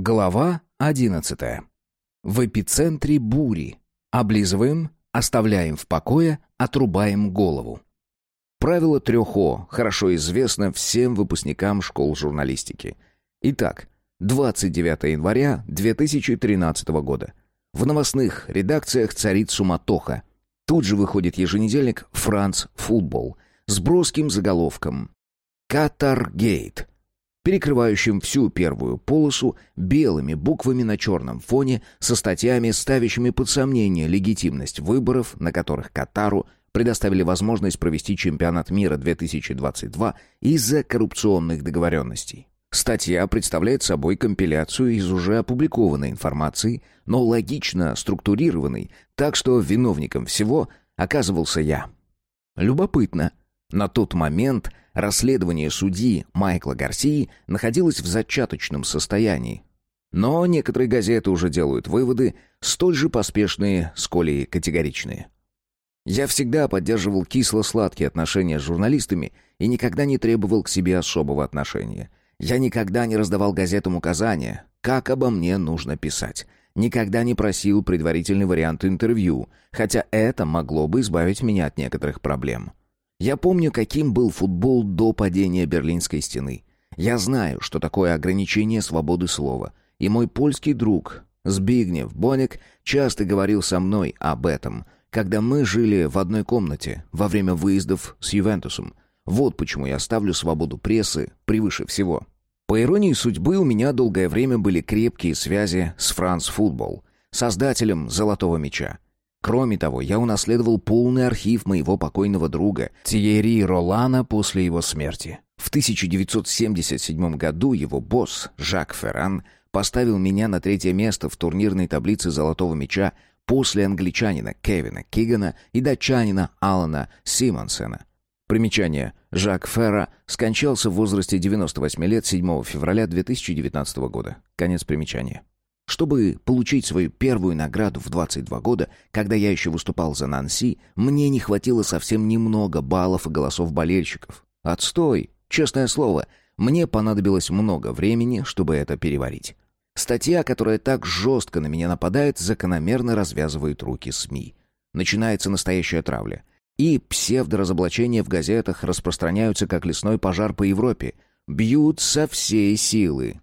Глава 11. В эпицентре бури. Облизываем, оставляем в покое, отрубаем голову. Правило трех О хорошо известно всем выпускникам школ журналистики. Итак, 29 января 2013 года. В новостных редакциях царит суматоха. Тут же выходит еженедельник «Франц Футбол» с броским заголовком «Катаргейт» перекрывающим всю первую полосу белыми буквами на черном фоне со статьями, ставящими под сомнение легитимность выборов, на которых Катару предоставили возможность провести чемпионат мира 2022 из-за коррупционных договоренностей. Статья представляет собой компиляцию из уже опубликованной информации, но логично структурированной, так что виновником всего оказывался я. Любопытно. На тот момент расследование судьи Майкла Гарсии находилось в зачаточном состоянии. Но некоторые газеты уже делают выводы, столь же поспешные, сколь и категоричные. Я всегда поддерживал кисло-сладкие отношения с журналистами и никогда не требовал к себе особого отношения. Я никогда не раздавал газетам указания, как обо мне нужно писать. Никогда не просил предварительный вариант интервью, хотя это могло бы избавить меня от некоторых проблем. Я помню, каким был футбол до падения Берлинской стены. Я знаю, что такое ограничение свободы слова. И мой польский друг Збигнев Боник часто говорил со мной об этом, когда мы жили в одной комнате во время выездов с Ювентусом. Вот почему я ставлю свободу прессы превыше всего. По иронии судьбы, у меня долгое время были крепкие связи с Франц Футбол, создателем «Золотого мяча». Кроме того, я унаследовал полный архив моего покойного друга Тиери Ролана после его смерти. В 1977 году его босс Жак Ферран поставил меня на третье место в турнирной таблице «Золотого мяча» после англичанина Кевина Кигана и датчанина Алана Симонсена. Примечание. Жак Ферра скончался в возрасте 98 лет 7 февраля 2019 года. Конец примечания. Чтобы получить свою первую награду в 22 года, когда я еще выступал за Нанси, мне не хватило совсем немного баллов и голосов болельщиков. Отстой, честное слово. Мне понадобилось много времени, чтобы это переварить. Статья, которая так жестко на меня нападает, закономерно развязывает руки СМИ. Начинается настоящая травля. И псевдоразоблачения в газетах распространяются, как лесной пожар по Европе. Бьют со всей силы.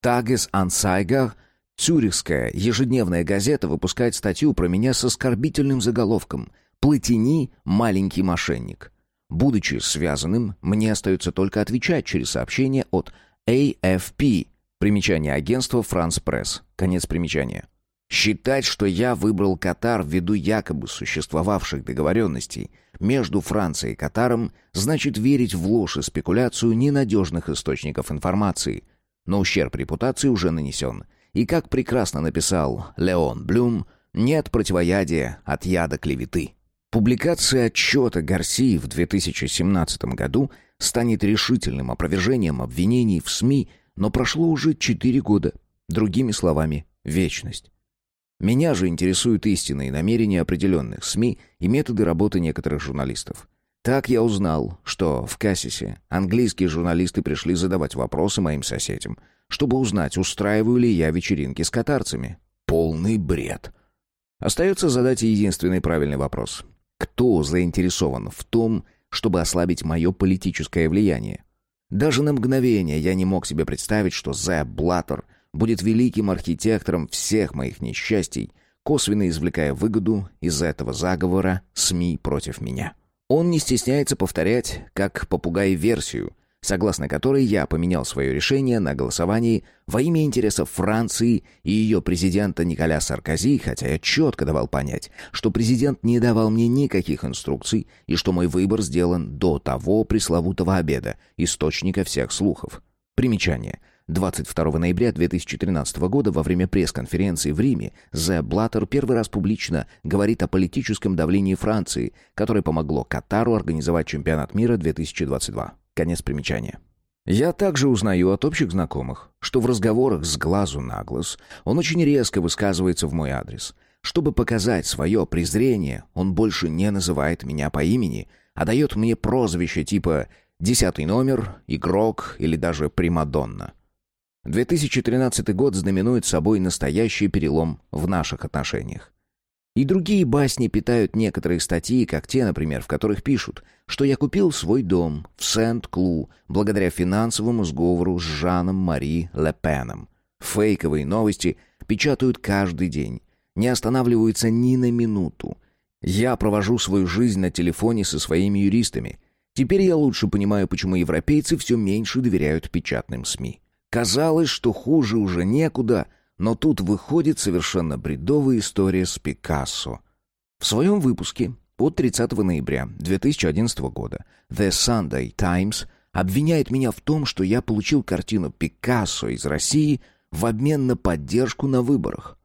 Тагес Ансайгах Цюрихская ежедневная газета выпускает статью про меня с оскорбительным заголовком «Платини – маленький мошенник». Будучи связанным, мне остается только отвечать через сообщение от AFP, примечание агентства «Франс Пресс», конец примечания. Считать, что я выбрал Катар ввиду якобы существовавших договоренностей между Францией и Катаром, значит верить в ложь и спекуляцию ненадежных источников информации. Но ущерб репутации уже нанесен, и как прекрасно написал Леон Блюм, нет противоядия от яда клеветы. Публикация отчета Гарсии в 2017 году станет решительным опровержением обвинений в СМИ, но прошло уже четыре года. Другими словами, вечность. Меня же интересуют истинные намерения определенных СМИ и методы работы некоторых журналистов. Так я узнал, что в Кассисе английские журналисты пришли задавать вопросы моим соседям – чтобы узнать, устраиваю ли я вечеринки с катарцами. Полный бред. Остается задать единственный правильный вопрос. Кто заинтересован в том, чтобы ослабить мое политическое влияние? Даже на мгновение я не мог себе представить, что Зэб Блаттер будет великим архитектором всех моих несчастий, косвенно извлекая выгоду из этого заговора СМИ против меня. Он не стесняется повторять, как попугай версию, согласно которой я поменял свое решение на голосовании во имя интересов Франции и ее президента Николя Саркози, хотя я четко давал понять, что президент не давал мне никаких инструкций и что мой выбор сделан до того пресловутого обеда, источника всех слухов. Примечание. 22 ноября 2013 года во время пресс-конференции в Риме Зе Блаттер первый раз публично говорит о политическом давлении Франции, которое помогло Катару организовать чемпионат мира 2022. Конец примечания. Я также узнаю от общих знакомых, что в разговорах с глазу на глаз он очень резко высказывается в мой адрес. Чтобы показать свое презрение, он больше не называет меня по имени, а дает мне прозвище типа «десятый номер», «игрок» или даже «примадонна». 2013 год знаменует собой настоящий перелом в наших отношениях. И другие басни питают некоторые статьи, как те, например, в которых пишут, что я купил свой дом в Сент-Клу благодаря финансовому сговору с Жаном Мари Ле Пеном. Фейковые новости печатают каждый день, не останавливаются ни на минуту. Я провожу свою жизнь на телефоне со своими юристами. Теперь я лучше понимаю, почему европейцы все меньше доверяют печатным СМИ. Казалось, что хуже уже некуда, но тут выходит совершенно бредовая история с Пикассо. В своем выпуске от 30 ноября 2011 года The Sunday Times обвиняет меня в том, что я получил картину Пикассо из России в обмен на поддержку на выборах.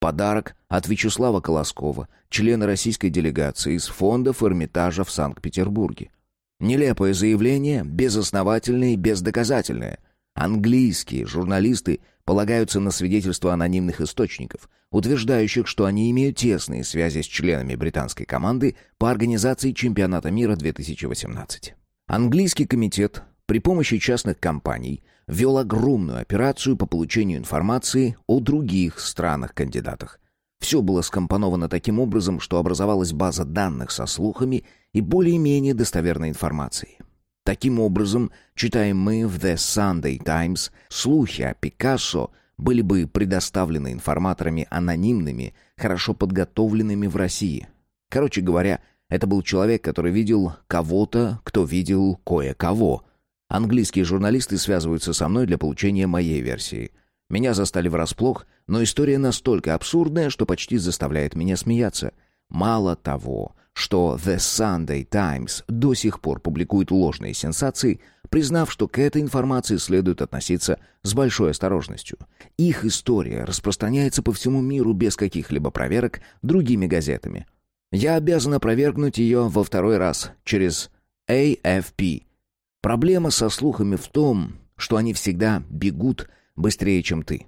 Подарок от Вячеслава Колоскова, члена российской делегации из фондов Эрмитажа в Санкт-Петербурге. Нелепое заявление, безосновательное и бездоказательное. Английские журналисты полагаются на свидетельства анонимных источников, утверждающих, что они имеют тесные связи с членами британской команды по организации чемпионата мира 2018. Английский комитет при помощи частных компаний вел огромную операцию по получению информации о других странах-кандидатах. Все было скомпоновано таким образом, что образовалась база данных со слухами и более-менее достоверной информацией. Таким образом, читаем мы в The Sunday Times, слухи о Пикассо были бы предоставлены информаторами анонимными, хорошо подготовленными в России. Короче говоря, это был человек, который видел кого-то, кто видел кое-кого. Английские журналисты связываются со мной для получения моей версии. Меня застали врасплох, но история настолько абсурдная, что почти заставляет меня смеяться. Мало того, что The Sunday Times до сих пор публикует ложные сенсации, признав, что к этой информации следует относиться с большой осторожностью. Их история распространяется по всему миру без каких-либо проверок другими газетами. Я обязан опровергнуть ее во второй раз через AFP. Проблема со слухами в том, что они всегда бегут быстрее, чем ты.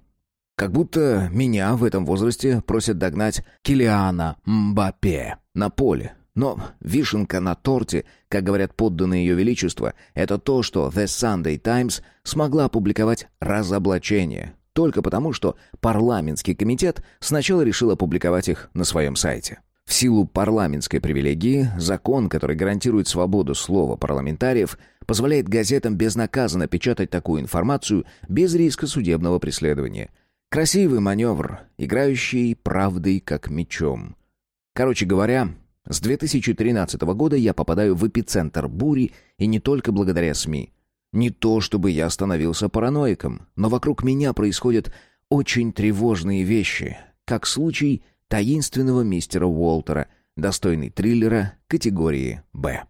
Как будто меня в этом возрасте просят догнать Килиана Мбаппе на поле, но вишенка на торте, как говорят подданные ее величества, это то, что The Sunday Times смогла опубликовать разоблачение, только потому, что парламентский комитет сначала решил опубликовать их на своем сайте. В силу парламентской привилегии, закон, который гарантирует свободу слова парламентариев, позволяет газетам безнаказанно печатать такую информацию без риска судебного преследования. Красивый маневр, играющий правдой как мечом. Короче говоря, с 2013 года я попадаю в эпицентр бури, и не только благодаря СМИ. Не то, чтобы я становился параноиком, но вокруг меня происходят очень тревожные вещи, как случай таинственного мистера Уолтера, достойный триллера категории «Б».